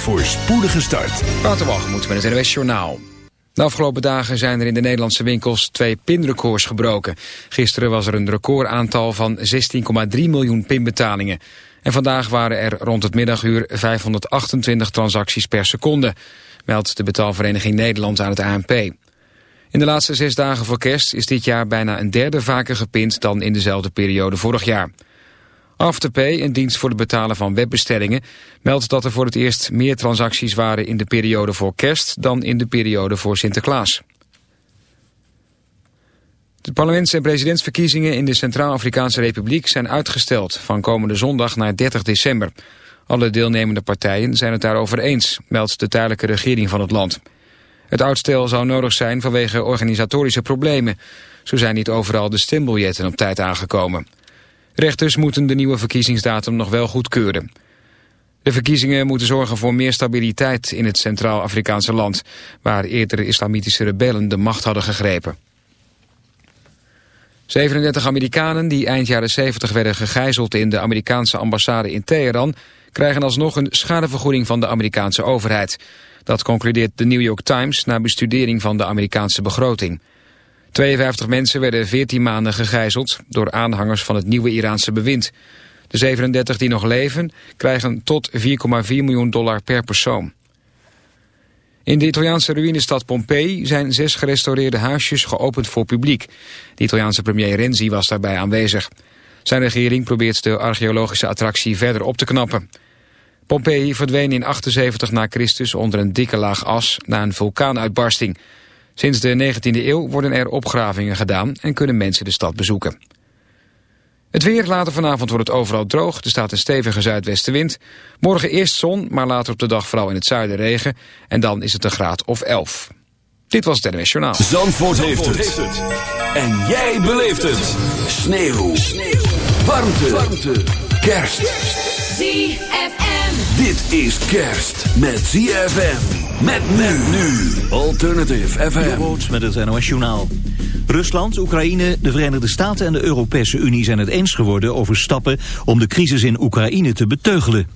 voor spoedige start. Waterwalgemoed met het NWS Journaal. De afgelopen dagen zijn er in de Nederlandse winkels twee pinrecords gebroken. Gisteren was er een recordaantal van 16,3 miljoen pinbetalingen. En vandaag waren er rond het middaguur 528 transacties per seconde, meldt de betaalvereniging Nederland aan het ANP. In de laatste zes dagen voor kerst is dit jaar bijna een derde vaker gepind dan in dezelfde periode vorig jaar. Afterpay, een dienst voor het betalen van webbestellingen, meldt dat er voor het eerst meer transacties waren in de periode voor kerst dan in de periode voor Sinterklaas. De parlements- en presidentsverkiezingen in de Centraal-Afrikaanse Republiek zijn uitgesteld van komende zondag naar 30 december. Alle deelnemende partijen zijn het daarover eens, meldt de tijdelijke regering van het land. Het uitstel zou nodig zijn vanwege organisatorische problemen. Zo zijn niet overal de stembiljetten op tijd aangekomen. Rechters moeten de nieuwe verkiezingsdatum nog wel goedkeuren. De verkiezingen moeten zorgen voor meer stabiliteit in het Centraal-Afrikaanse land... waar eerdere islamitische rebellen de macht hadden gegrepen. 37 Amerikanen die eind jaren 70 werden gegijzeld in de Amerikaanse ambassade in Teheran... krijgen alsnog een schadevergoeding van de Amerikaanse overheid. Dat concludeert de New York Times na bestudering van de Amerikaanse begroting. 52 mensen werden 14 maanden gegijzeld door aanhangers van het nieuwe Iraanse bewind. De 37 die nog leven krijgen tot 4,4 miljoen dollar per persoon. In de Italiaanse ruïnestad Pompeii zijn zes gerestaureerde huisjes geopend voor publiek. De Italiaanse premier Renzi was daarbij aanwezig. Zijn regering probeert de archeologische attractie verder op te knappen. Pompeii verdween in 78 na Christus onder een dikke laag as na een vulkaanuitbarsting. Sinds de 19e eeuw worden er opgravingen gedaan en kunnen mensen de stad bezoeken. Het weer, later vanavond wordt het overal droog. Er staat een stevige zuidwestenwind. Morgen eerst zon, maar later op de dag vooral in het zuiden regen. En dan is het een graad of 11. Dit was het NWS Journaal. Zandvoort, heeft, het. En jij beleeft het. Sneeuw. Sneeuw. Warmte. Warmte. Kerst. ZFM. Dit is kerst met ZFM. Met men nu. Alternative FM. met het NOS Journaal. Rusland, Oekraïne, de Verenigde Staten en de Europese Unie zijn het eens geworden over stappen om de crisis in Oekraïne te beteugelen.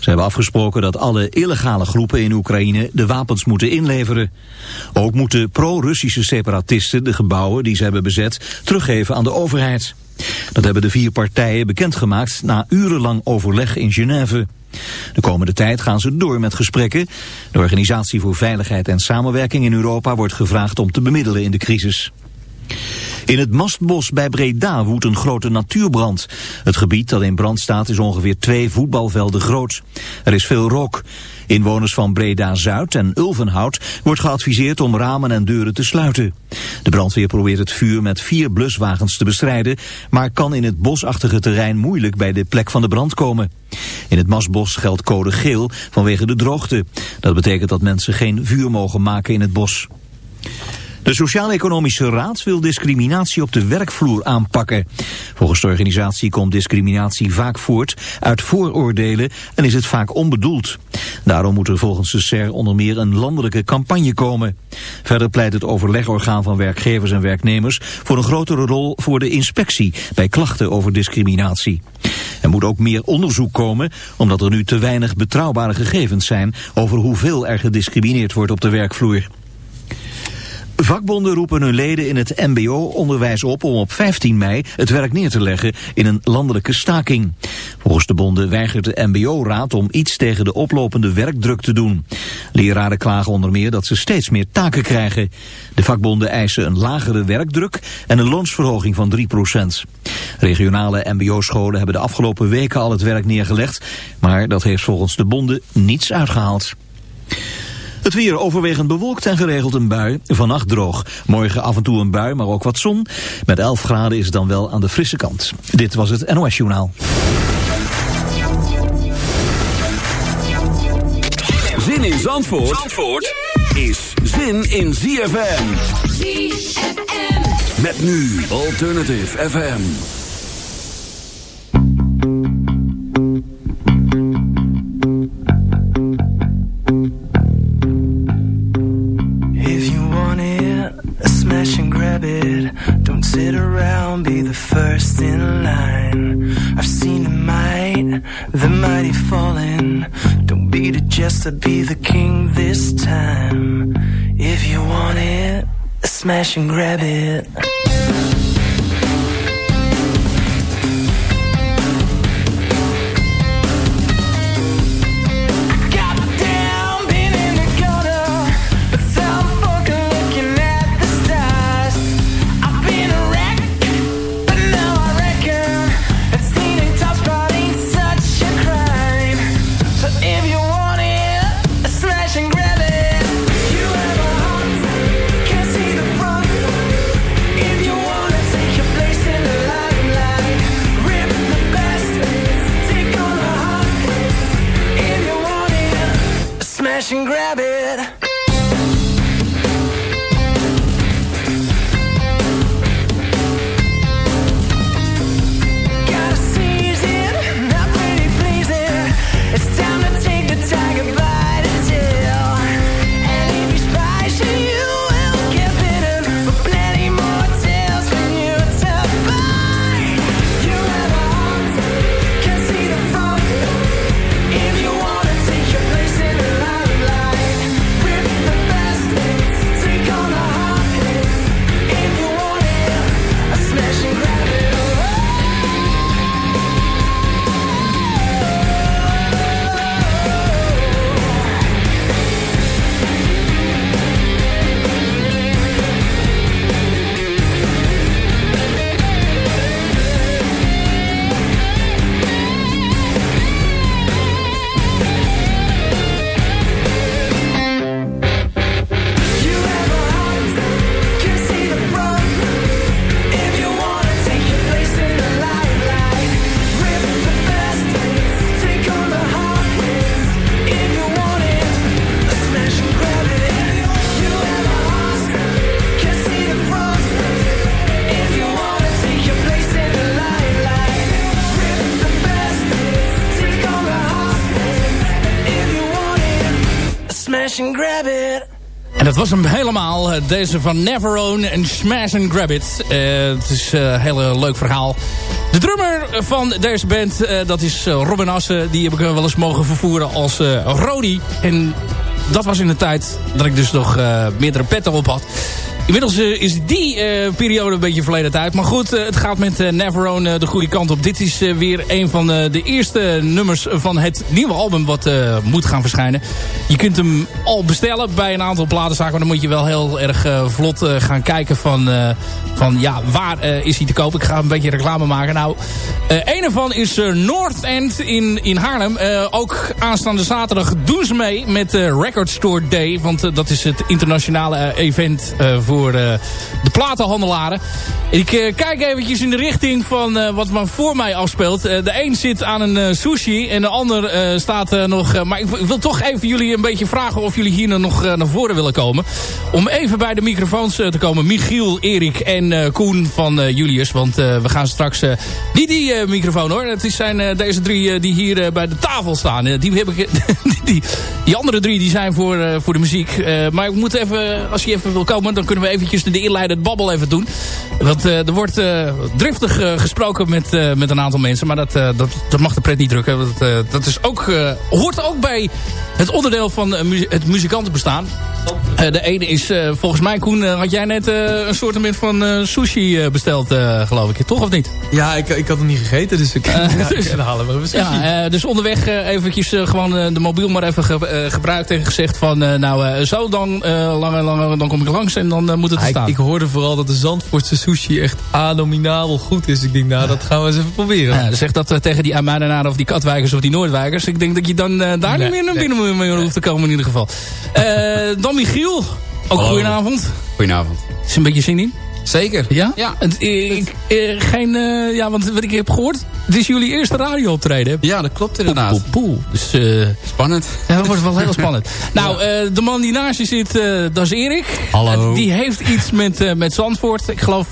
Ze hebben afgesproken dat alle illegale groepen in Oekraïne de wapens moeten inleveren. Ook moeten pro-Russische separatisten de gebouwen die ze hebben bezet teruggeven aan de overheid. Dat hebben de vier partijen bekendgemaakt na urenlang overleg in Genève. De komende tijd gaan ze door met gesprekken. De Organisatie voor Veiligheid en Samenwerking in Europa wordt gevraagd om te bemiddelen in de crisis. In het Mastbos bij Breda woedt een grote natuurbrand. Het gebied dat in brand staat is ongeveer twee voetbalvelden groot. Er is veel rook. Inwoners van Breda-Zuid en Ulvenhout wordt geadviseerd om ramen en deuren te sluiten. De brandweer probeert het vuur met vier bluswagens te bestrijden, maar kan in het bosachtige terrein moeilijk bij de plek van de brand komen. In het Masbos geldt code geel vanwege de droogte. Dat betekent dat mensen geen vuur mogen maken in het bos. De Sociaal-Economische Raad wil discriminatie op de werkvloer aanpakken. Volgens de organisatie komt discriminatie vaak voort uit vooroordelen en is het vaak onbedoeld. Daarom moet er volgens de SER onder meer een landelijke campagne komen. Verder pleit het overlegorgaan van werkgevers en werknemers voor een grotere rol voor de inspectie bij klachten over discriminatie. Er moet ook meer onderzoek komen, omdat er nu te weinig betrouwbare gegevens zijn over hoeveel er gediscrimineerd wordt op de werkvloer. Vakbonden roepen hun leden in het mbo-onderwijs op om op 15 mei het werk neer te leggen in een landelijke staking. Volgens de bonden weigert de mbo-raad om iets tegen de oplopende werkdruk te doen. Leraren klagen onder meer dat ze steeds meer taken krijgen. De vakbonden eisen een lagere werkdruk en een loonsverhoging van 3% Regionale mbo-scholen hebben de afgelopen weken al het werk neergelegd, maar dat heeft volgens de bonden niets uitgehaald. Het weer overwegend bewolkt en geregeld een bui. Vannacht droog. Morgen af en toe een bui, maar ook wat zon. Met 11 graden is het dan wel aan de frisse kant. Dit was het NOS Journaal. Zin in Zandvoort, Zandvoort is zin in ZFM. ZFM. Met nu Alternative FM. Sit around, be the first in line. I've seen the might, the mighty falling. Don't be the jester, be the king this time. If you want it, smash and grab it. And grab it. Deze van Never Own en Smash and Grab It. Uh, het is een uh, heel leuk verhaal. De drummer van deze band, uh, dat is Robin Assen. Die heb ik wel eens mogen vervoeren als Rodi. En dat was in de tijd dat ik dus nog meerdere petten op had. Inmiddels uh, is die uh, periode een beetje verleden tijd. Maar goed, uh, het gaat met Never Own de goede kant op. Dit is weer een van de eerste nummers van het nieuwe album wat moet gaan verschijnen. Je kunt hem al bestellen bij een aantal platenzaken. Maar dan moet je wel heel erg vlot gaan kijken van, van ja, waar is hij te koop. Ik ga een beetje reclame maken. Nou, een ervan is North End in, in Haarlem. ook aanstaande zaterdag doen ze mee met Record Store Day. Want dat is het internationale event voor voor uh, de platenhandelaren. Ik uh, kijk eventjes in de richting van uh, wat maar voor mij afspeelt. de een zit aan een sushi en de ander staat nog... maar ik wil toch even jullie een beetje vragen of jullie hier nog naar voren willen komen. Om even bij de microfoons te komen. Michiel, Erik en Koen van Julius. Want we gaan straks... niet die microfoon hoor. Het zijn deze drie die hier bij de tafel staan. die, heb die, andere drie die zijn voor, voor de muziek. maar ik moet even, als je even wil komen, dan kunnen we eventjes de inleidend babbel even doen. Want uh, er wordt uh, driftig uh, gesproken met, met een aantal mensen. Maar dat, dat, dat mag de pret niet drukken. Dat, dat is ook, hoort ook bij het onderdeel van het muzikantenbestaan. De ene is volgens mij, Koen, had jij net een soort van sushi besteld, geloof ik. Toch of niet? Ja, ik, ik had hem niet gegeten, dus ik ja, dus, halen we ja, Dus onderweg eventjes gewoon de mobiel maar even ge, gebruikt en gezegd van... nou, zo dan, langer, langer, dan kom ik langs en dan moet het ik, ik, hoorde vooral dat de Zandvoortse sushi echt anominabel goed is. Ik denk, nou, dat gaan we eens even proberen. Zeg dat tegen die Amuidenaren of die Katwijkers of die Noordwijkers. Ik denk dat je dan daar niet meer naar binnen nee. hoeft te komen in ieder geval. Dan Michiel. Ook goedenavond. Goedenavond. Is een beetje zin in? Zeker. Ja? Ja. Ik, geen, uh, ja, want wat ik heb gehoord, het is jullie eerste radio-optreden. Ja, dat klopt inderdaad. Poel, poel. Dus, uh, spannend. Ja, dat wordt wel heel spannend. Nou, uh, de man die naast je zit, dat is Erik. Hallo. die heeft iets met, met Zandvoort. Ik geloof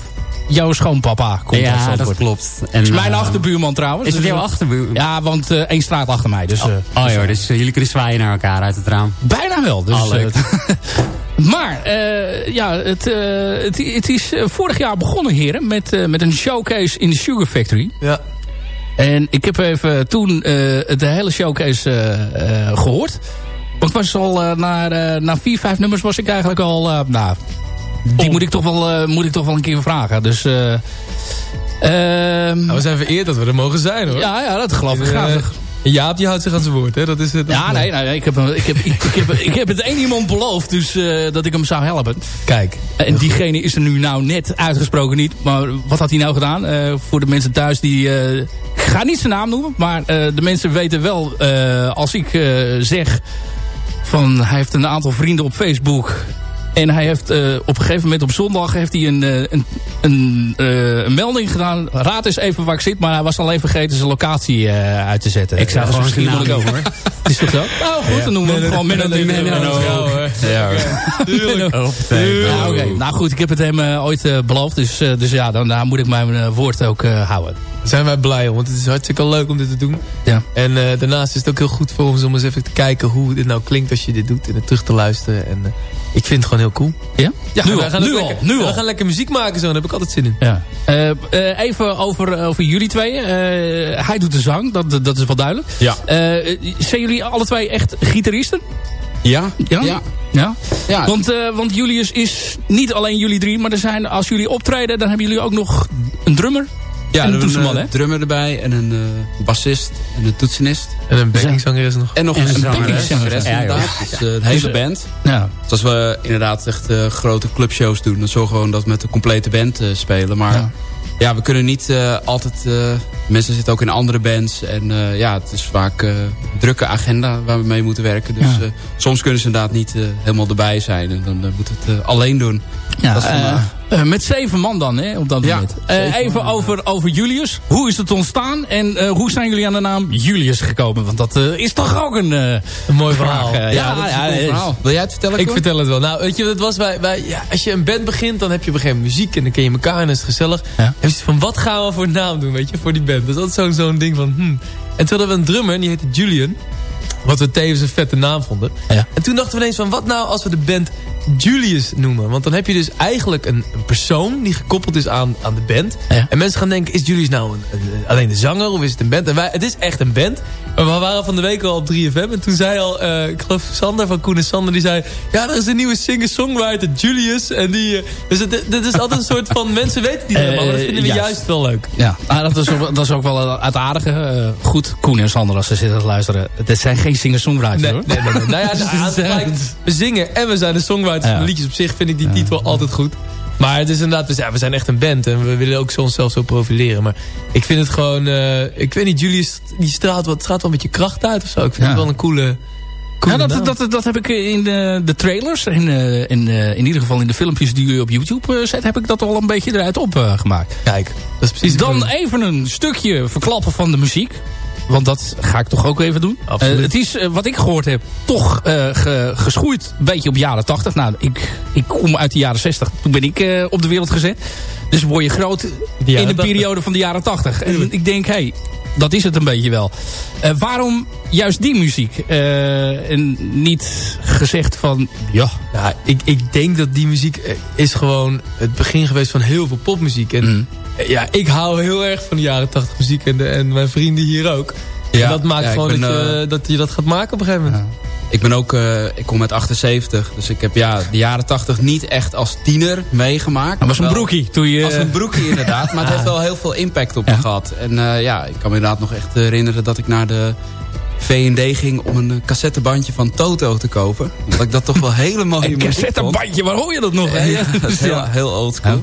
jouw schoonpapa komt ja, uit Zandvoort. dat klopt. En, is mijn achterbuurman trouwens. Is het dus, jouw achterbuurman? Ja, want één straat achter mij. Dus, oh, oh dus, joh, dus jullie kunnen zwaaien naar elkaar uit het raam. Bijna wel. Dus, oh, leuk. Maar uh, ja, het, uh, het, het, is vorig jaar begonnen, heren, met, uh, met een showcase in de Sugar Factory. Ja. En ik heb even toen uh, de hele showcase uh, gehoord. Want ik was al uh, na, na vier, vijf nummers was ik eigenlijk al... nou, die moet ik, toch wel, moet ik toch wel een keer vragen. Dus... nou, we zijn vereerd dat we er mogen zijn hoor. Ja, ja dat geloof ik graag. Jaap die houdt zich aan zijn woord, hè? Dat is, dat ja, nee, nee, nee, ik, heb, ik, heb, ik, ik, heb, ik heb het één iemand beloofd, dus uh, dat ik hem zou helpen. Kijk. En diegene is er nu nou net uitgesproken niet. Maar wat had hij nou gedaan? Uh, voor de mensen thuis die... Uh, ik ga niet zijn naam noemen, maar de mensen weten wel... als ik zeg van hij heeft een aantal vrienden op Facebook... En hij heeft uh, op een gegeven moment op zondag heeft hij een, een, een, uh, een melding gedaan. Raad eens even waar ik zit. Maar hij was al even vergeten zijn locatie uh, uit te zetten. Ik zou gewoon misschien naam doen hoor. Is toch zo? Nou goed, dan noemen we hem gewoon Menno. Ja Tuurlijk. Oké, nou goed, ik heb het hem ooit beloofd. Dus, dus ja, dan daar moet ik mijn woord ook houden. Zijn wij blij om, want het is hartstikke leuk om dit te doen. Ja. En daarnaast is het ook heel goed voor ons om eens even te kijken hoe dit nou klinkt als je dit doet. En het terug te luisteren. En ik vind het gewoon heel cool. Ja? Ja, nu we al, gaan nu lekker, al, nu we gaan lekker muziek maken zo, daar heb ik altijd zin in. Ja. Uh, uh, even over, over jullie twee. Uh, hij doet de zang, dat, dat is wel duidelijk. Ja. zijn jullie alle twee echt gitaristen? Ja. Ja? Ja. ja? ja. Want, want Julius is niet alleen jullie drie, maar er zijn, als jullie optreden, dan hebben jullie ook nog een drummer. Ja, en een toetsenman, een drummer erbij en een uh, bassist en een toetsenist. En een backingzangeres nog. En nog en een, een zangeres, ja. Dus uh, hele dus, band. Ja. Dus als we inderdaad echt uh, grote clubshows doen... dan zorgen we gewoon dat we met de complete band spelen. Maar ja. ja. we kunnen niet altijd... mensen zitten ook in andere bands. En ja, het is vaak een drukke agenda waar we mee moeten werken. Dus ja. soms kunnen ze inderdaad niet helemaal erbij zijn. En dan moet het alleen doen. Ja, uh, met zeven man dan, hè, op dat ja, moment. Uh, even man, over, over Julius. Hoe is het ontstaan en uh, hoe zijn jullie aan de naam Julius gekomen? Want dat is toch ook een, een mooi verhaal. ja, ja, dat is een cool verhaal. Wil jij het vertellen? Ik hoor? vertel het wel. Nou, weet je wat het was? Wij, ja, als je een band begint, dan heb je op een gegeven moment muziek en dan ken je elkaar en is het gezellig. Je van, wat gaan we voor naam doen, weet je, voor die band? Dat is zo'n zo'n ding van, hmm. En toen hadden we een drummer, die heette Julian. Wat we tevens een vette naam vonden. Ja. En toen dachten we ineens van, wat nou als we de band Julius noemen? Want dan heb je dus eigenlijk een, een persoon die gekoppeld is aan, aan de band. Ja. En mensen gaan denken, is Julius nou een, een, alleen de zanger of is het een band? En wij, het is echt een band. Maar we waren van de week al op 3FM. En toen zei al, uh, ik geloof Sander van Koen en Sander, die zei... Ja, er is een nieuwe singer-songwriter, Julius. En die, uh, dus het, dit is altijd een soort van, mensen weten die helemaal. Maar dat vinden we juist, juist wel leuk. Ja, nou, dat, is ook, dat is ook wel het aardige. Uh, goed, Koen en Sander, als ze zitten te luisteren. Het zijn geen singer-songwriters nee, hoor. Nee, nee, nee. nou ja, de, we zingen en we zijn de songwriters van de liedjes op zich. Vind ik die titel altijd goed. Maar het is inderdaad, we zijn echt een band en we willen ook onszelf zo profileren. Maar ik vind het gewoon, uh, ik weet niet, Julius die straalt wat, straalt wel een beetje kracht uit of zo. Ik vind het wel een coole... Ja, dat, dat, dat, dat heb ik in de, de trailers en in, uh, in ieder geval in de filmpjes die u op YouTube zet, heb ik dat al een beetje eruit opgemaakt. Kijk, dat is precies Dan even een stukje verklappen van de muziek. Want dat ga ik toch ook even doen. Uh, het is, uh, wat ik gehoord heb, toch uh, ge, geschoeid een beetje op jaren 80. Nou, ik, ik kom uit de jaren 60. Toen ben ik op de wereld gezet. Dus word je groot in de periode van de jaren 80. En ik denk, hé, hey, dat is het een beetje wel. waarom juist die muziek? en niet gezegd van, ja... Ik, ik denk dat die muziek is gewoon het begin geweest van heel veel popmuziek. En mm. Ja, ik hou heel erg van de jaren 80 muziek. En, de, en mijn vrienden hier ook. Ja, en dat maakt ja, gewoon ben, dat, je, uh, dat je dat gaat maken op een gegeven moment. Ja. Ik ben ook, uh, ik kom uit 78. Dus ik heb ja, de jaren 80 niet echt als tiener meegemaakt. Dat was een broekie. Toen je... Als een broekie inderdaad. Maar het heeft wel heel veel impact op me gehad. En uh, ja, ik kan me inderdaad nog echt herinneren dat ik naar de V&D ging om een cassettebandje van Toto te kopen. Omdat ik dat toch wel hele mooie Een cassettebandje, waar hoor je dat nog? Ja, ja, dat is heel, heel oldschool.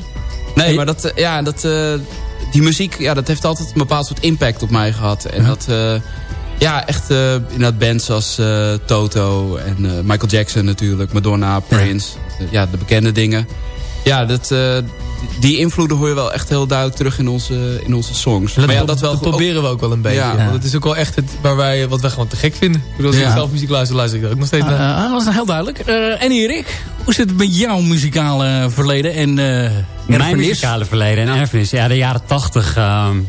Nee, maar dat, ja, dat, uh, die muziek, ja, dat heeft altijd een bepaald soort impact op mij gehad. En Ja. dat, uh, ja, echt uh, inderdaad bands als uh, Toto en uh, Michael Jackson natuurlijk, Madonna, Prince. Ja, de bekende dingen. Ja, dat, die invloeden hoor je wel echt heel duidelijk terug in onze, in onze songs. Dat, maar ja, dat, wel dat proberen we ook wel een beetje. Ja. Want het is ook wel echt het, waar wij, wat wij gewoon te gek vinden. Ik bedoel, als Ja. ik zelf muziek luister, luister ik dat ook nog steeds naar. Uh, dat was nou heel duidelijk. Uh, en Erik, hoe zit het met jouw muzikale verleden en uh, Mijn muzikale verleden en erfenis. Ja, de jaren 80 um,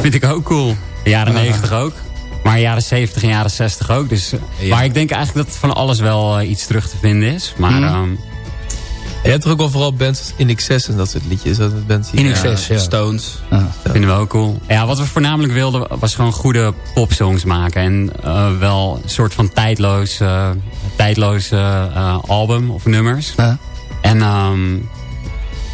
vind ik ook cool. De jaren 90 ook. Maar jaren 70 en jaren 60 ook. Dus, Ja. Maar ik denk eigenlijk dat van alles wel uh, iets terug te vinden is. Maar Mhm. um, Je hebt er ook wel vooral bands In Excess en dat soort liedjes. Dat bands In Excess, ja. Stones. Ja, vinden we ook cool. Ja, wat we voornamelijk wilden was gewoon goede popsongs maken. En uh, wel een soort van tijdloos, uh, tijdloos uh, album of nummers. Ja. En um,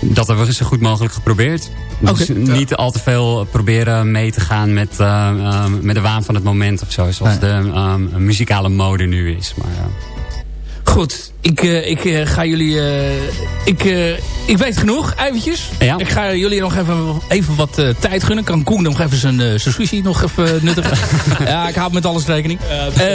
dat hebben we zo goed mogelijk geprobeerd. Dus niet al te veel proberen mee te gaan met, uh, met de waan van het moment of zo. Zoals de um, muzikale mode nu is. Maar, uh, Goed, ik, uh, ik uh, ga jullie... Uh, ik, ik weet genoeg, eventjes. Ja. Ik ga jullie nog even, even wat tijd gunnen. Kan Koen nog even zijn, zijn sushi nog even nuttigen? ja, ik hou met alles rekening.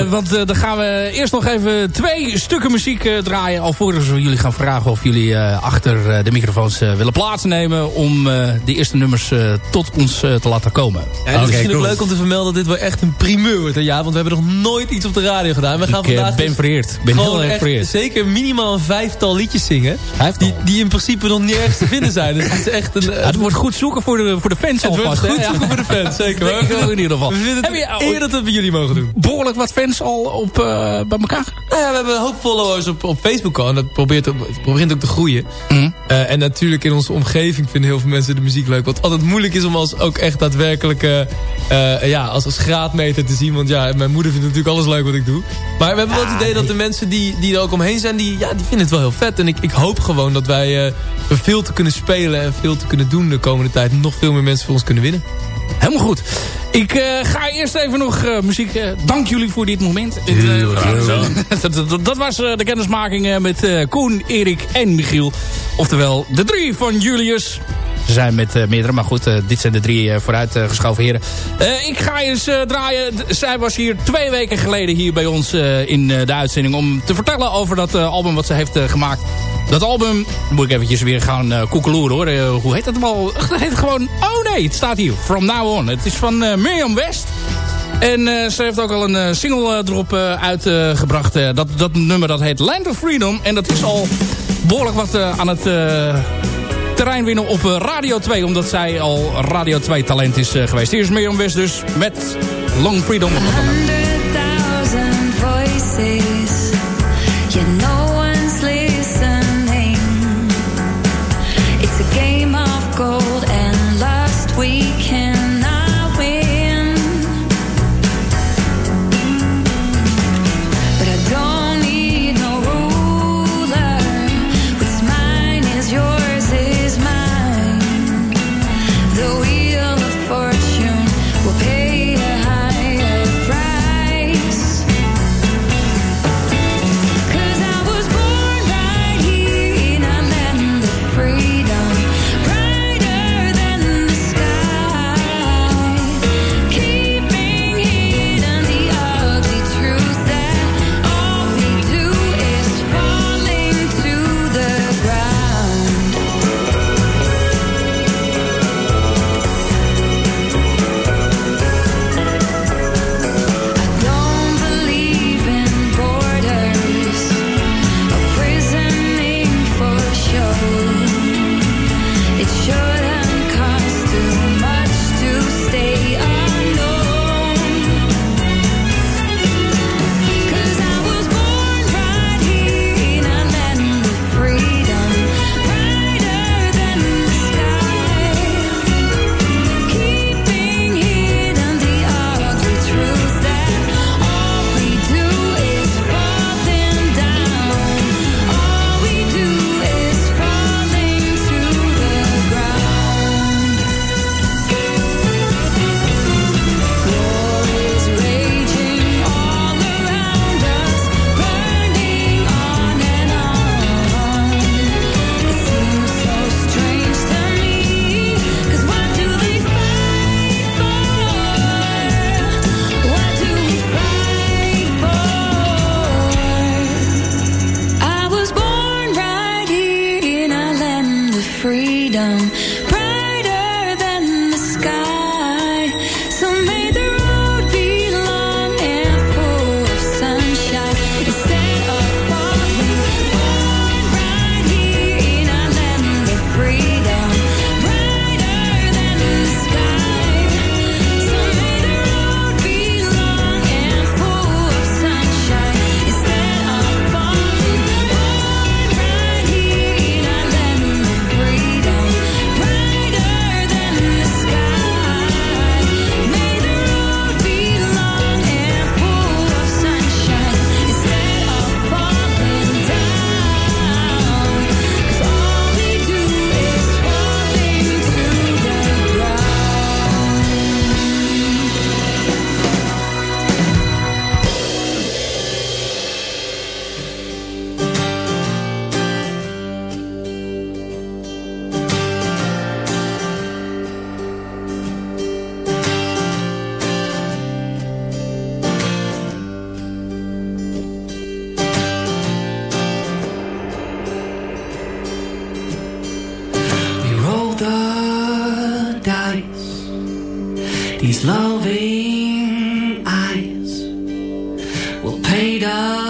want dan gaan we eerst nog even twee stukken muziek draaien. Alvorens we jullie gaan vragen of jullie achter de microfoons willen plaatsnemen... om de eerste nummers tot ons te laten komen. Ja, het is okay, misschien cool. ook leuk om te vermelden dat dit wel echt een primeur wordt. Ja, want we hebben nog nooit iets op de radio gedaan. We gaan ik vandaag ben vereerd. ben heel erg vereerd. Zeker minimaal een vijftal liedjes zingen. Die, die in principe nog niet ergens te vinden zijn. Dus het, is echt een, ja, het wordt goed zoeken voor de, voor de fans het alvast. Het wordt goed zoeken voor de fans, zeker. Dat denk ik in ieder geval. We vinden het eer dat we bij jullie mogen doen. Behoorlijk wat fans al op, uh, bij elkaar? Nou ja, we hebben een hoop followers op, op Facebook al. En dat probeert, het begint ook te groeien. Mm. Uh, en natuurlijk in onze omgeving vinden heel veel mensen de muziek leuk. Wat altijd moeilijk is om als ook echt daadwerkelijk... Uh, ja, als, als graadmeter te zien. Want ja, mijn moeder vindt natuurlijk alles leuk wat ik doe. Maar we hebben wel het idee dat de mensen die, die er ook omheen zijn... Die, ja, die vinden het wel heel vet. En ik, ik hoop gewoon dat wij veel te kunnen spelen en veel te kunnen doen de komende tijd. Nog veel meer mensen voor ons kunnen winnen. Helemaal goed. Ik uh, ga eerst even nog uh, muziek... dank jullie voor dit moment. dat, dat, dat, was de kennismaking met Koen, Erik en Michiel. Oftewel de drie van Julius. Ze zijn met meerdere, maar goed, dit zijn de drie uh, vooruit geschoven heren. ik ga eens draaien. Zij was hier twee weken geleden hier bij ons in de uitzending... om te vertellen over dat album wat ze heeft gemaakt. Dat album, moet ik eventjes weer gaan koekeloeren hoor. hoe heet dat al? Het heet gewoon... Oh nee, het staat hier. From Now On. Het is van Mirjam West. En ze heeft ook al een single erop uitgebracht. dat, dat nummer dat heet Land of Freedom. En dat is al behoorlijk wat aan het terrein winnen op Radio 2. Omdat zij al Radio 2 talent is uh, geweest. Hier is Mirjam West dus met Long Freedom. These loving eyes will pay the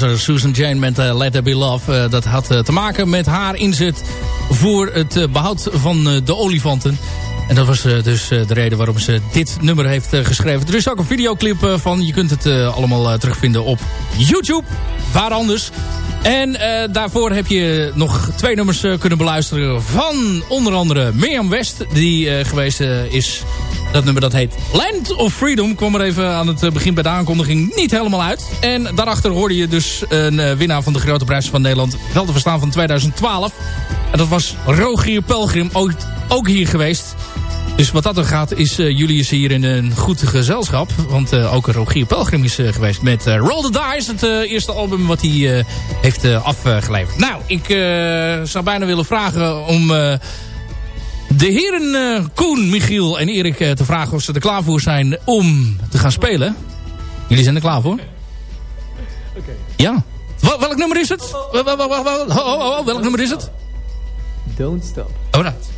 was Susan Jane met uh, Let There Be Love. Uh, dat had uh, te maken met haar inzet voor het behoud van de olifanten. En dat was dus de reden waarom ze dit nummer heeft geschreven. Er is ook een videoclip van. Je kunt het allemaal terugvinden op YouTube. Waar anders. En daarvoor heb je nog twee nummers kunnen beluisteren van onder andere Mirjam West. Die geweest is dat nummer dat heet Land of Freedom. Kwam er even aan het begin bij de aankondiging niet helemaal uit. En daarachter hoorde je dus een uh, winnaar van de Grote Prijs van Nederland. Wel te verstaan van 2012. En dat was Rogier Pelgrim, ook, hier geweest. Dus wat dat er gaat is uh, jullie is hier in een goed gezelschap. Want ook Rogier Pelgrim is geweest met Roll the Dice. Het eerste album wat hij heeft afgeleverd. Nou, ik zou bijna willen vragen om de heren uh, Koen, Michiel en Erik uh, te vragen of ze er klaar voor zijn om te gaan spelen. Jullie zijn er klaar voor? Oké. Ja. Wel, welk nummer is het? Welk nummer is het? Don't Stop. Oh, right.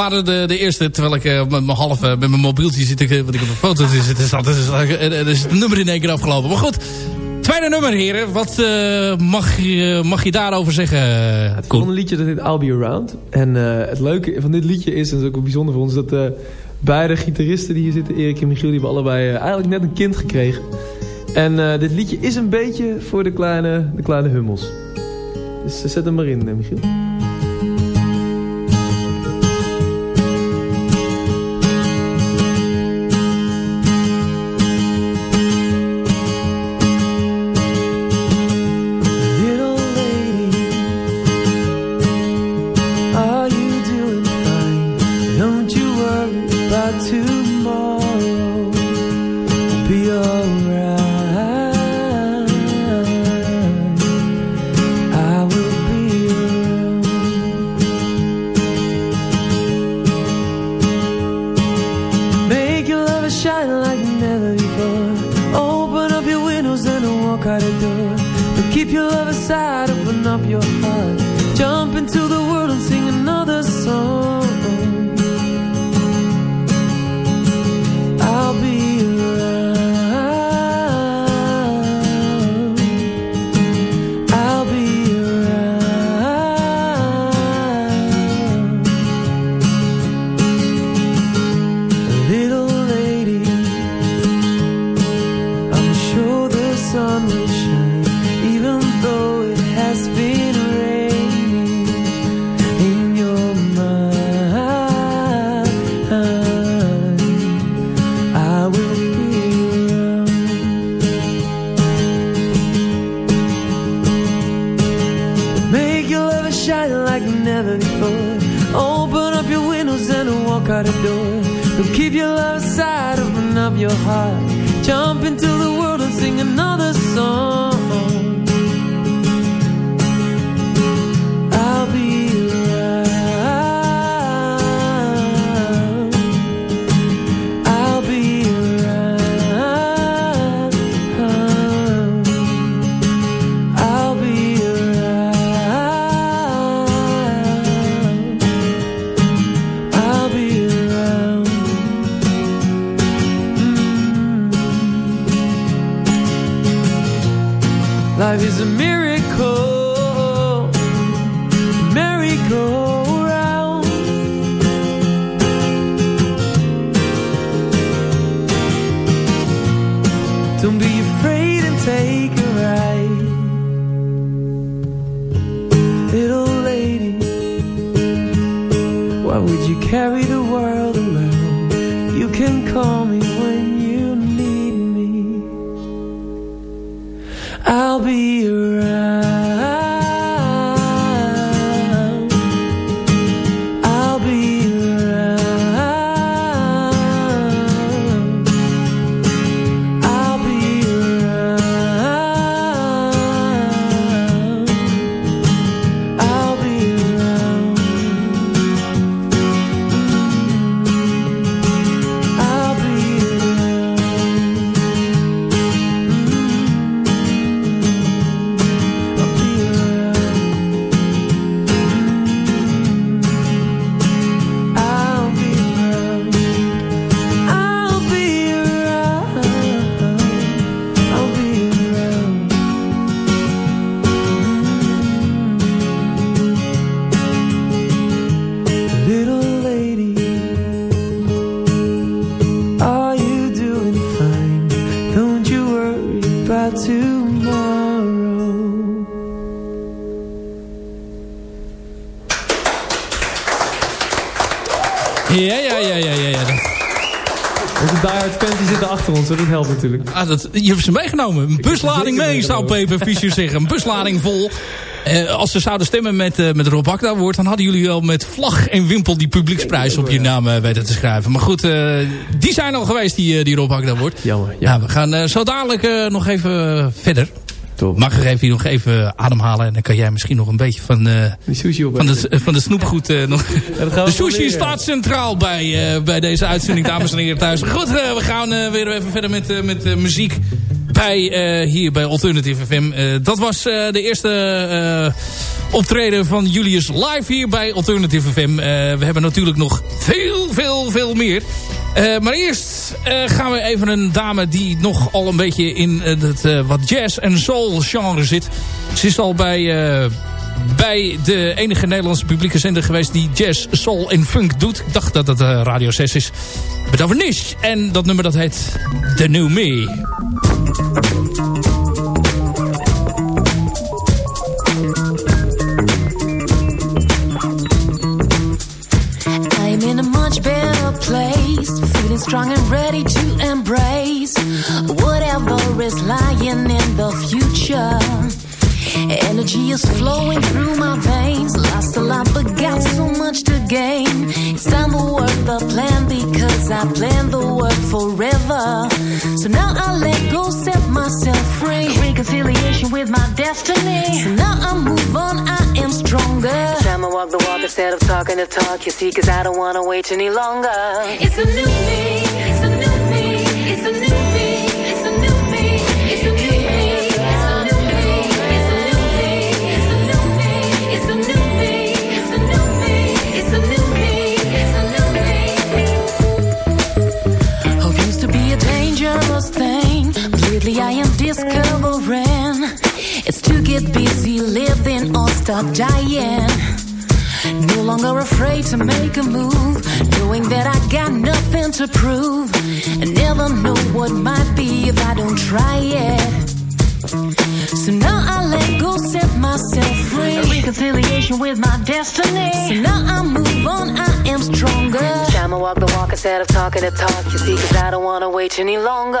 Waren de, de eerste. Terwijl ik eh, met mijn half eh, met mijn mobieltje zit. Ik, eh, wat ik op een foto zit. Het is. Er is, is het nummer in één keer afgelopen. Maar goed. Tweede nummer, heren. Wat mag, je, mag je daarover zeggen? Het volgende liedje dat heet I'll Be Around. En het leuke van dit liedje is, en dat is ook wel bijzonder voor ons... dat beide gitaristen die hier zitten, Erik en Michiel... die hebben allebei eigenlijk net een kind gekregen. En dit liedje is een beetje voor de kleine, de kleine hummels. Dus zet hem maar in, Michiel. Life is a miracle, merry-go-round. Don't be afraid and take a ride. Little lady, why would you carry the world around? You can call Ah, dat, je hebt ze meegenomen. Een buslading mee, zou Peper Fischer zeggen. Een buslading vol. Eh, als ze zouden stemmen met, eh, met Rob Akda woord... dan hadden jullie wel met vlag en wimpel die publieksprijs op je naam eh, weten te schrijven. Maar goed, die zijn al geweest, die, die Rob Akda woord. Jammer. Ja, we gaan zo dadelijk nog even verder. Mag ik even, nog even ademhalen en dan kan jij misschien nog een beetje van, eh, Die sushi op. van, de, van de snoepgoed eh, nog... De sushi staat centraal bij, eh, bij deze uitzending, dames en heren thuis. Goed, we gaan weer even verder met, met muziek bij, hier bij Alternative FM. Dat was de eerste optreden van Julius live hier bij Alternative FM. We hebben natuurlijk nog veel, veel, veel meer. Eh, maar eerst eh, gaan we even een dame die nog al een beetje in het eh, wat jazz en soul genre zit. Ze is al bij... bij de enige Nederlandse publieke zender geweest die jazz, soul en funk doet. Ik dacht dat eh, Radio 6 is. Met over Nish. En dat nummer dat heet The New Me. Strong and ready to embrace whatever is lying in the future. Energy is flowing through my veins, lost a lot but got so much to gain. It's time to work the plan because I plan the work forever. So now I let go, set myself free. Reconciliation with my destiny. So now I move on, I am stronger. Time to walk the walk instead of talking the talk. You see, cause I don't wanna wait any longer. It's a new me. It's a new me. dangerous thing. Lately I am discovering it's to get busy living or stop dying. No longer afraid to make a move, knowing that I got nothing to prove. And never know what might be if I don't try it. So now I let go, set myself free. A reconciliation with my destiny. So now I move on, I am stronger. Time I walk the walk instead of talking the talk. You see, cause I don't wanna wait any longer.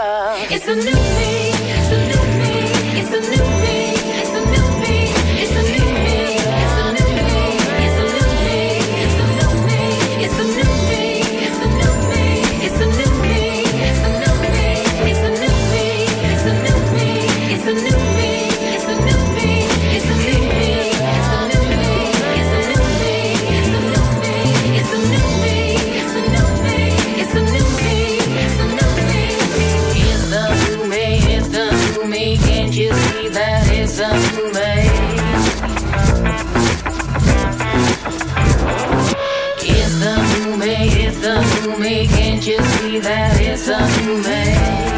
It's a new me. ransom me.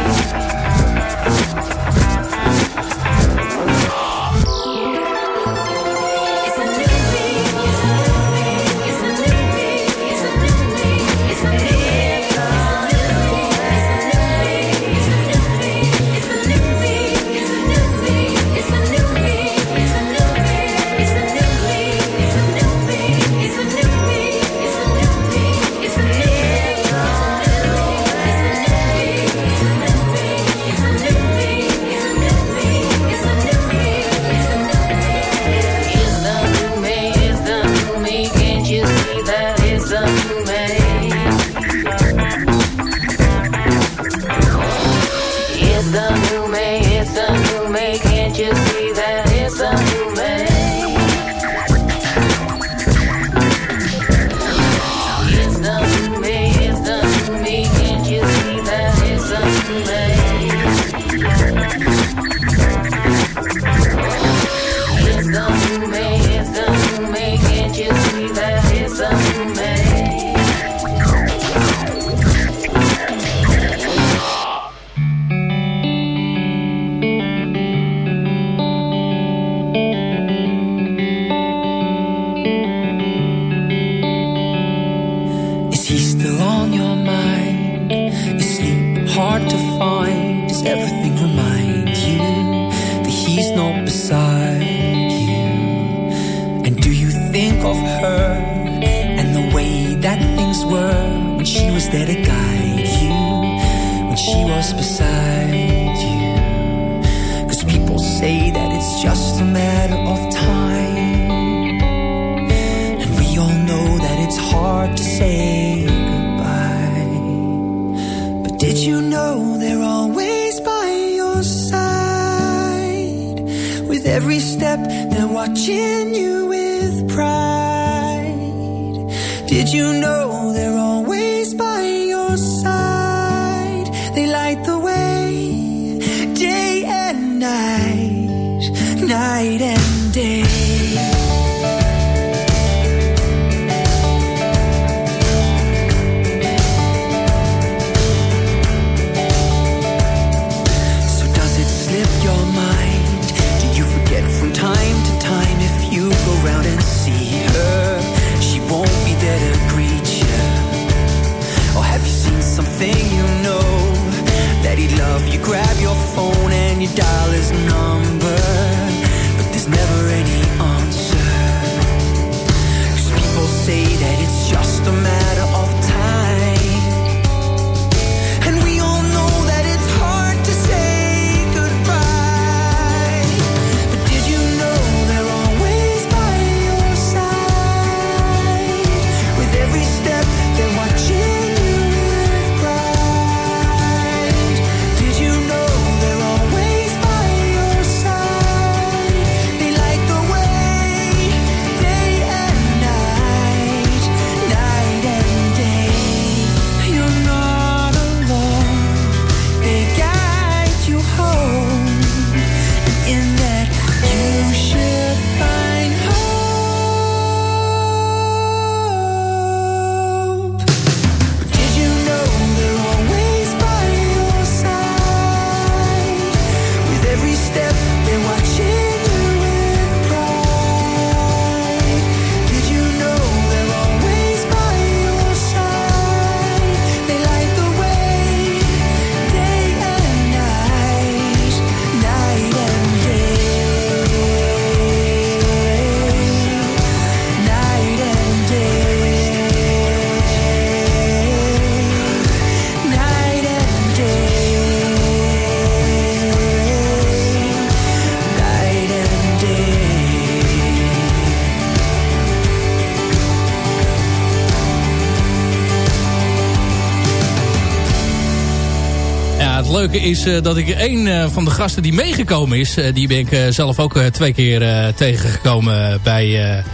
Leuke is eh, dat ik een eh, van de gasten die meegekomen is... eh, die ben ik zelf ook twee keer tegengekomen bij,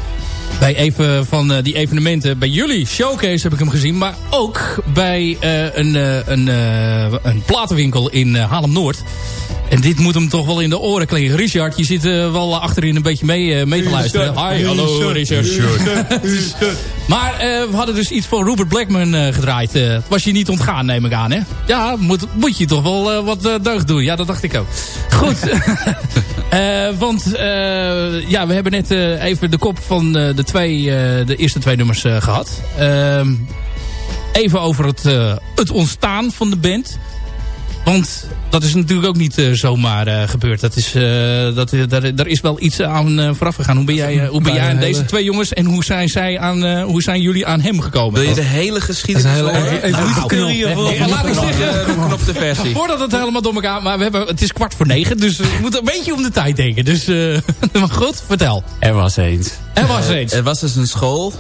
bij even van eh, die evenementen. Bij jullie showcase heb ik hem gezien. Maar ook bij eh, een, eh, een, een platenwinkel in eh, Haarlem-Noord. En dit moet hem toch wel in de oren klinken. Richard, je zit wel achterin een beetje mee, mee te luisteren. Hi, hallo Richard. Maar we hadden dus iets van Robert Blackman gedraaid. Het was je niet ontgaan, neem ik aan, hè? Ja, moet, moet je toch wel wat deugd doen. Ja, dat dacht ik ook. Goed. Eh, want eh, ja, we hebben net eh, even de kop van de, twee, de eerste twee nummers eh, gehad. Ehm, even over het, het ontstaan van de band. Want dat is natuurlijk ook niet eh, zomaar eh, gebeurd. Dat is, eh, dat, daar, daar is wel iets aan vooraf gegaan. Hoe ben jij, hoe ben jij aan deze twee jongens en hoe zijn, zij aan, hoe zijn jullie aan hem gekomen? Wil je de hele geschiedenis hele- horen? even Nou, laat ik zeggen. Versie. Voordat het helemaal door elkaar... Maar we hebben, het is kwart voor negen, dus we moeten een beetje om de tijd denken. Dus, eh, maar goed, vertel. Er was eens. Er was eens. Er was dus een school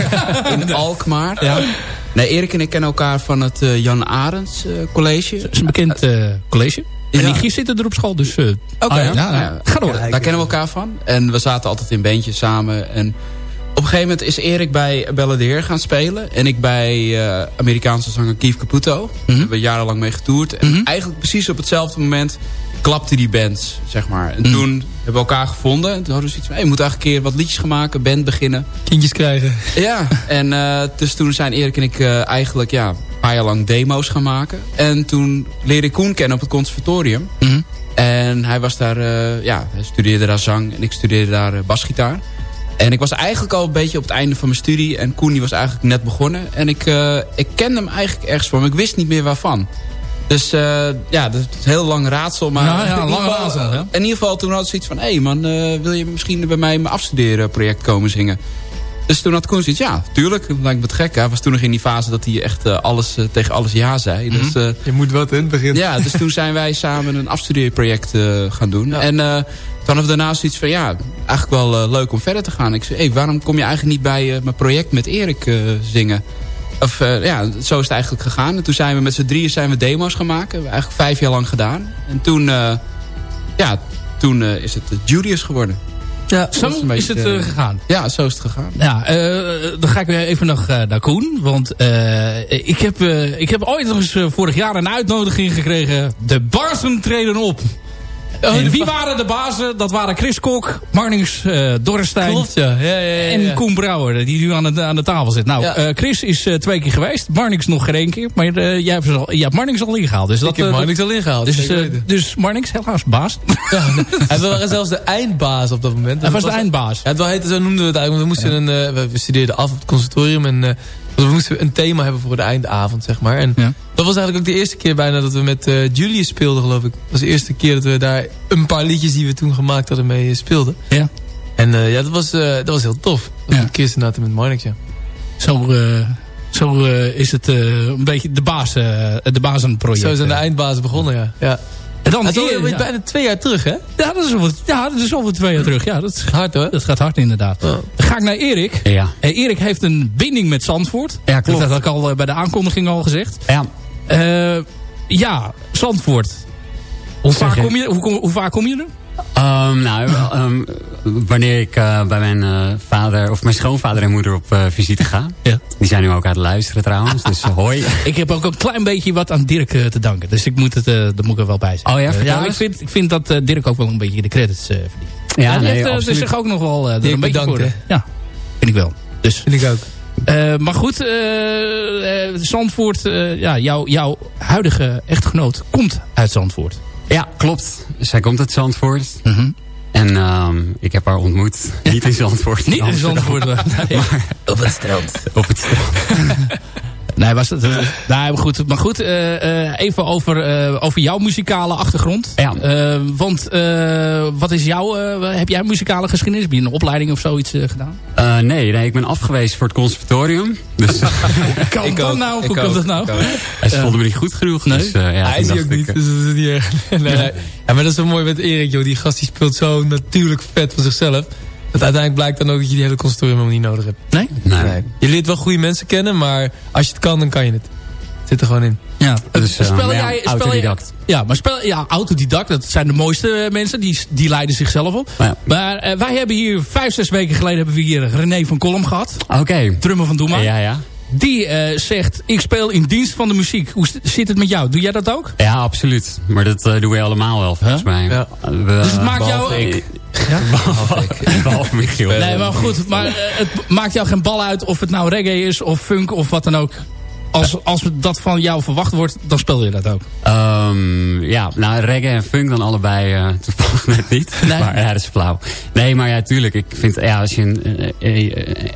in Alkmaar. Ja. Nee, Erik en ik kennen elkaar van het eh, Jan Arends eh, college. Het is een bekend eh, college. En Ja. die Gies zitten er op school, dus... eh, Oké, ah, ja, ja. ja. Ga door. Daar kennen we elkaar van. En we zaten altijd in bandjes samen. En op een gegeven moment is Erik bij Belle de Heer gaan spelen. En ik bij eh, Amerikaanse zanger Keith Caputo. Daar hebben we jarenlang mee getoerd. En eigenlijk precies op hetzelfde moment klapte die band, zeg maar. En toen hebben we elkaar gevonden. En toen hadden we zoiets van, hey, we moeten eigenlijk een keer wat liedjes gaan maken. Band beginnen. Kindjes krijgen. Ja, en eh, dus toen zijn Erik en ik eh, eigenlijk ja, een paar jaar lang demo's gaan maken. En toen leerde ik Koen kennen op het conservatorium. Mhm. En hij was daar, eh, ja, hij studeerde daar zang en ik studeerde daar basgitaar. En ik was eigenlijk al een beetje op het einde van mijn studie. En Koen die was eigenlijk net begonnen. En ik, ik kende hem eigenlijk ergens van, maar ik wist niet meer waarvan. Dus eh, ja, dat is een heel lang raadsel. Maar Ja, ja, geval, raadsel, ja. in ieder geval toen had ik zoiets van... hé hey man, eh, wil je misschien bij mij mijn afstuderenproject komen zingen? Dus toen had Koen zoiets, ja, tuurlijk. Lijkt me het gek. Hij was toen nog in die fase dat hij echt eh, alles, tegen alles ja zei. Dus, eh, Je moet wat in het begin. ja, dus toen zijn wij samen een afstudeerproject gaan doen. En toen hadden we daarna zoiets van, ja, eigenlijk wel leuk om verder te gaan. Ik zei, hey, waarom kom je eigenlijk niet bij mijn project met Erik zingen? Of eh, ja, zo is het eigenlijk gegaan. En toen zijn we met z'n drieën zijn we demo's gaan maken. hebben we eigenlijk vijf jaar lang gedaan. En toen, eh, ja, toen eh, is het Julius geworden. Ja, Zo is het gegaan. Ja, zo is het gegaan. Ja, dan ga ik weer even nog naar Koen. Want ik, heb, ik heb ooit nog eens vorig jaar een uitnodiging gekregen. De bazen treden op. en wie waren de bazen? Dat waren Chris Kok, Marnix uh, Dorrestein Klopt, ja. Ja, ja, en. Koen Brouwer. Die nu aan de, aan de tafel zit. Nou, eh, Chris is eh, twee keer geweest. Marnix nog geen één keer. Maar eh, jij, hebt, al- jij hebt Marnix al ingehaald. Dus dat, Ik heb eh, Marnix al ingehaald. Dus, eh, dus Marnix helaas baas. Ja, hij was zelfs de eindbaas op dat moment. Hij was de eindbaas. Ja, het wel heette, zo noemden we het eigenlijk. We, moesten een, eh, we- studeerden af op het conservatorium. En eh, we moesten een thema hebben voor de eindavond, zeg maar. En Ja. dat was eigenlijk ook de eerste keer bijna dat we met eh, Julius speelden, geloof ik. Dat was de eerste keer dat we daar een paar liedjes die we toen gemaakt hadden mee eh, speelden. Ja. En eh, ja, dat was, eh, dat was heel tof. Dat was Ja. Met Marnix, ja. Zo, zo is het een beetje de, baas, de bazenproject. Zo zijn de eh. eindbazen begonnen, ja. ja. En dan alweer ja. bijna twee jaar terug, hè? Ja, dat is wat, ja, dat is wat twee jaar terug. Ja, dat, is- Hard, hoor. dat gaat hard inderdaad. Dan ga ik naar Erik. Ja. Eh, Erik heeft een binding met Zandvoort. Ja, klopt. Dat had ik al eh, bij de aankondiging al gezegd. Ja. Eh, ja, Zandvoort. Hoe vaak, je? kom je, hoe, hoe vaak kom je er? Ehm, nou, ehm, wanneer ik eh, bij mijn eh, vader of mijn schoonvader en moeder op eh, visite ga. Ja. Die zijn nu ook aan het luisteren trouwens, dus hoi. Ik heb ook een klein beetje wat aan Dirk eh, te danken. Dus ik moet het, eh dat moet ik er wel bij zijn. Oh ja, ja ik, vind, ik vind dat eh, Dirk ook wel een beetje de credits eh, verdient. Ja, nee, heeft absoluut. zich ook nog wel er een beetje bedankt, voor. Ja, vind ik wel. Dus, Vind ik ook. eh, maar goed, eh, eh, Zandvoort, eh, ja, jouw, jouw huidige echtgenoot komt uit Zandvoort. Ja, klopt. Zij komt uit Zandvoort. Mhm. En ehm, ik heb haar ontmoet. Niet in Zandvoort. Niet in. Zandvoort. nee. Op het strand. Op het strand. Nee, was het, eh, nee, maar goed. Maar goed, eh, eh, even over, eh, over jouw muzikale achtergrond. Ja. Want eh, wat is jouw, eh, heb jij muzikale geschiedenis? Heb je een opleiding of zoiets gedaan? Eh, nee, nee, ik ben afgewezen voor het conservatorium. Dus Kan Ik dat ook, nou? ik Hoe kan ook, dat nou? ze vonden me niet goed genoeg. Nee. Dus, ja, hij is ook ik, niet. Dus dat is niet erg. Nee, nee. Ja, maar dat is wel mooi met Erik, joh. Die gast die speelt zo natuurlijk vet van zichzelf. Dat uiteindelijk blijkt dan ook dat je die hele consortium helemaal niet nodig hebt. Nee? nee. Nee. Je leert wel goede mensen kennen, maar als je het kan, dan kan je het. Zit er gewoon in. Ja, Dus, eh, spel ja, jij, spel autodidact. Je, ja, maar spel, ja, autodidact, dat zijn de mooiste mensen. Die, die leiden zichzelf op. Ja. Maar eh, wij hebben hier, vijf, zes weken geleden... hebben we hier René van Kolm gehad. Oké. Drummer van Doema. Ja, ja. Die eh, zegt, ik speel in dienst van de muziek. Hoe zit het met jou? Doe jij dat ook? Ja, absoluut. Maar dat eh, doen we allemaal wel, volgens mij. Ja. We- Dus het maakt jou- ik. Behalve ik. Behalve Michiel. Nee, maar goed. Maar eh, het maakt jou geen bal uit of het nou reggae is of funk of wat dan ook. Als, als dat van jou verwacht wordt, dan speel je dat ook. Ehm, ja, nou reggae en funk dan allebei eh, toevallig net niet. Nee. Maar ja, dat is flauw. Nee, maar ja, tuurlijk. Ik vind, ja, als je, een,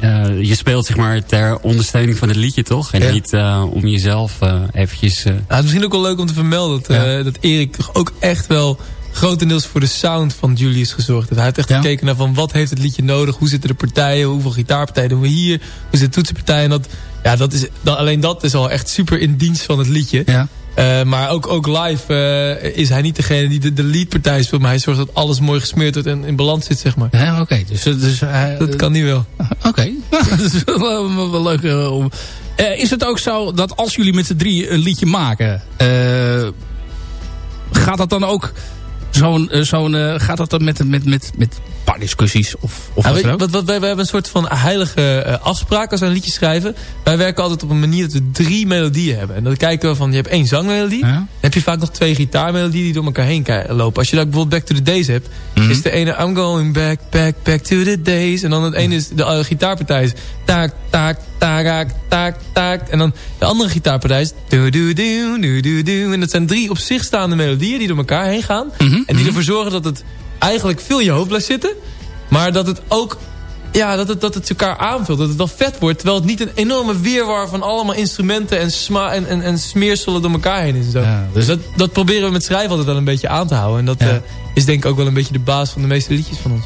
eh, je speelt zeg maar ter ondersteuning van het liedje, toch? En Ja. niet eh, om jezelf eventjes... het is misschien ook wel leuk om te vermelden dat, eh, dat Erik toch ook echt wel grotendeels voor de sound van Julius gezorgd heeft. Hij heeft echt Ja. gekeken naar van wat heeft het liedje nodig, hoe zitten de partijen, hoeveel gitaarpartijen doen we hier, hoe zitten de toetsenpartijen. En dat, ja, dat is, dat, alleen dat is al echt super in dienst van het liedje. Ja. Eh, maar ook, ook live eh, is hij niet degene die de, de leadpartij speelt, maar hij zorgt dat alles mooi gesmeerd wordt en in balans zit, zeg maar. Ja, oké. Dus, eh, dus, Dat kan niet wel. Oké, dat is wel, leuk. om- is het ook zo dat als jullie met z'n drie een liedje maken... gaat dat dan ook... Zo'n, eh, zo'n, eh, gaat dat dan met, met, met, met een paar discussies? Of, of Ja, wat weet je, dan ook? wat, wat, wij, wij hebben een soort van heilige eh, afspraak als we een liedje schrijven. Wij werken altijd op een manier dat we drie melodieën hebben. En dan kijken we van, je hebt één zangmelodie. Ja? Dan heb je vaak nog twee gitaarmelodieën die door elkaar heen lopen. Als je dan bijvoorbeeld Back to the Days hebt, Mhm. is de ene I'm going back, back, back to the days. En dan het ene is, de gitaarpartij is taak, taak, taak, taak, taak. En dan de andere gitaarpartij is do, do, do, do, do, do. En dat zijn drie op zich staande melodieën die door elkaar heen gaan. Mhm, En die ervoor zorgen dat het eigenlijk veel in je hoofd blijft zitten. Maar dat het ook ja, dat het, dat het elkaar aanvult. Dat het wel vet wordt. Terwijl het niet een enorme weerwar van allemaal instrumenten en, sma en, en, en smeerselen door elkaar heen is. en Zo. Ja, dus dat, dat proberen we met schrijven altijd wel een beetje aan te houden. En dat Ja. eh, is denk ik ook wel een beetje de baas van de meeste liedjes van ons.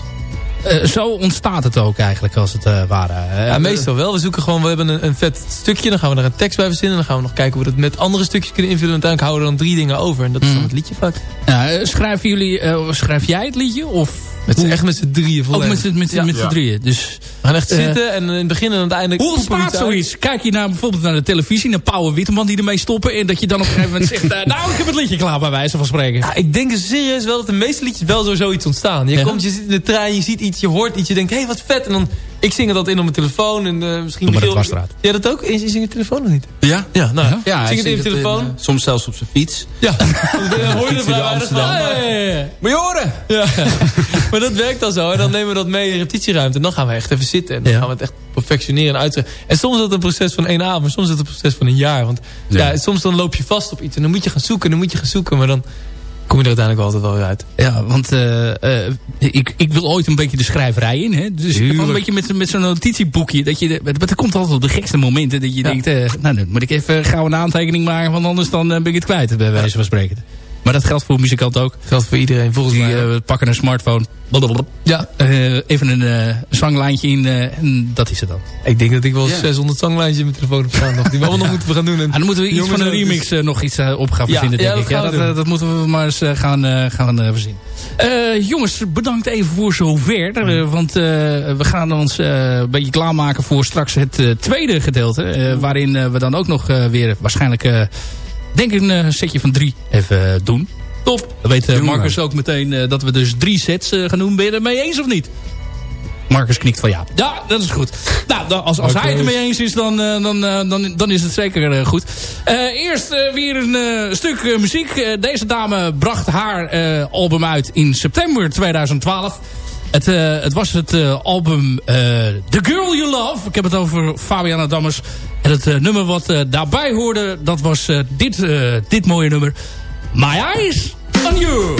Eh, zo ontstaat het ook eigenlijk als het eh, ware. Eh, Ja, meestal wel. We zoeken gewoon, we hebben een, een vet stukje. Dan gaan we er een tekst bij verzinnen. Dan gaan we nog kijken hoe we dat met andere stukjes kunnen invullen. En uiteindelijk houden we dan drie dingen over. En dat is dan Mhm. het liedje vaak. Eh, schrijven jullie, schrijf jij het liedje? Of Met echt met z'n drieën ook volledig. met z'n met, z'n- Ja. met z'n Ja. drieën? Dus, We gaan echt zitten en in het begin en aan het einde... Hoe ontstaat uit. zoiets? Kijk je naar, bijvoorbeeld naar de televisie, naar Pauw en Witteman die ermee stoppen... en dat je dan op een gegeven moment zegt... eh, nou, ik heb het liedje klaar bij wijze van spreken. Ja, ik denk serieus wel dat de meeste liedjes wel zo zoiets ontstaan. Je Ja? komt, je zit in de trein, je ziet iets, je hoort iets, je denkt, hé, hey, wat vet. En dan, ik zing het altijd in op mijn telefoon en eh, misschien... Doe maar dat wasstraat. Ja, dat ook? Je zingt je telefoon of niet? Ja? Ja, nou, Ja? Zing het in je telefoon. eh, soms zelfs op zijn fiets. ja, hoor je er vrij weinig van. Amsterdam. maar- Ja, ja, ja. Moet je horen! Ja. maar dat werkt dan zo. En dan nemen we dat mee in repetitieruimte. En dan gaan we echt even zitten. En dan Ja. gaan we het echt perfectioneren en uitzeggen. En soms is het een proces van één avond. Maar soms is het een proces van een jaar. Want ja. Ja. soms dan loop je vast op iets. En dan moet je gaan zoeken. En dan moet je gaan zoeken. Maar dan kom je er uiteindelijk altijd wel weer uit. Ja, want eh, eh, ik, ik wil ooit een beetje de schrijverij in. Hè? Dus wel een beetje met, met zo'n notitieboekje. Dat je, maar dat komt altijd op de gekste momenten. Dat je denkt, eh, nou dan moet ik even gauw een aantekening maken. Want anders dan ben ik het kwijt, bij wijze van spreken. Maar dat geldt voor muzikanten ook. Geldt voor iedereen volgens Die mij. eh, pakken een smartphone. blablabla, ja, eh, even een eh, zanglijntje in. eh, en dat is het dan. ik denk dat ik wel Ja. 600 zanglijntjes in mijn telefoon heb staan. nog, die we allemaal nog moeten gaan doen. En En dan moeten we iets van een dus- remix nog iets op gaan verzinnen, ja, denk dat ik. Ja, dat, we dat moeten we maar eens gaan, eh, gaan verzinnen. Eh, jongens, bedankt even voor zover. Want eh, we gaan ons eh, een beetje klaarmaken voor straks het tweede gedeelte. eh, waarin we dan ook nog eh, weer waarschijnlijk, eh, denk ik, een eh, setje van drie even eh, doen. Top. Dan weet eh. Marcus ook meteen dat we dus drie sets gaan doen. Ben je het mee eens of niet? Marcus knikt van ja. Ja, dat is goed. Nou, als, als hij het ermee eens is, dan, dan, dan, dan is het zeker goed. Eerst weer een stuk muziek. Deze dame bracht haar album uit in september 2012. Het, eh, het was het eh, album eh, The Girl You Love. Ik heb het over Fabiana Dammers. En het nummer wat daarbij hoorde, dat was dit, dit mooie nummer. My Eyes on You.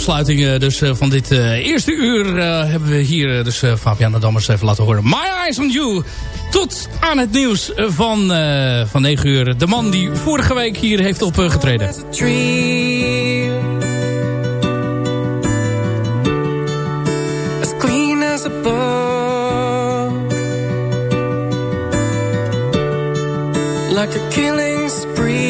afsluiting eh, dus, eh, van dit eh, eerste uur... hebben we hier dus Fabian de Damers even laten horen. My Eyes on You. Tot aan het nieuws van, van 9 uur. De man die vorige week hier heeft opgetreden. Like a killing spree